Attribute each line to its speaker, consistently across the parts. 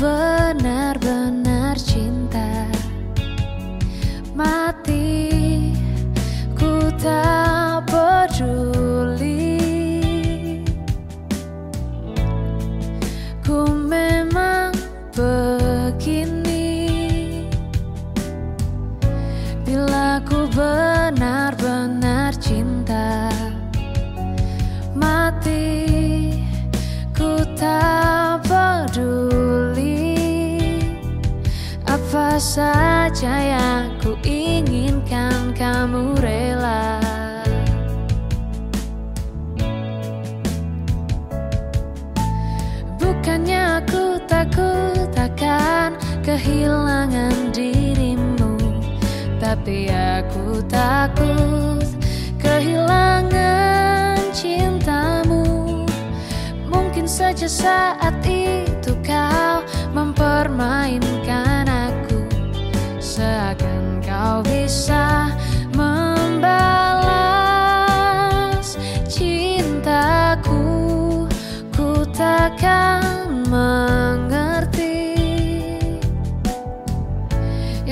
Speaker 1: benar-benar. saja yang ku inginkan kamu rela. Bukannya aku takut akan kehilangan dirimu Tapi aku takut kehilangan cintamu. Mungkin saja saat ini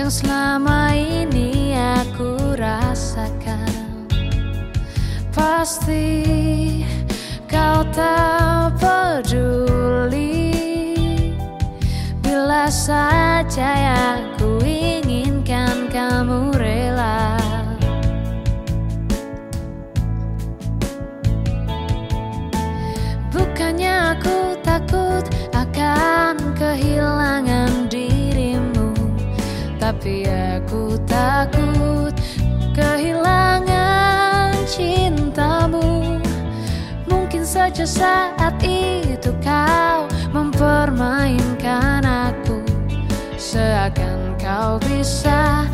Speaker 1: Yang selama ini aku rasakan. Pasti kau tak peduli. Bila saja yang ku inginkan kamu Tapi aku takut kehilangan cintamu. Mungkin saja saat itu kau mempermainkan aku. Seakan kau bisa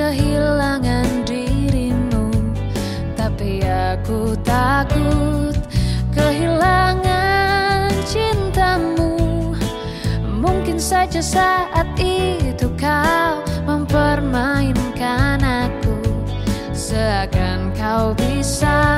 Speaker 1: kehilangan dirimu. Tapi aku takut kehilangan cintamu. Mungkin saja saat itu kau mempermainkan aku. Seakan kau bisa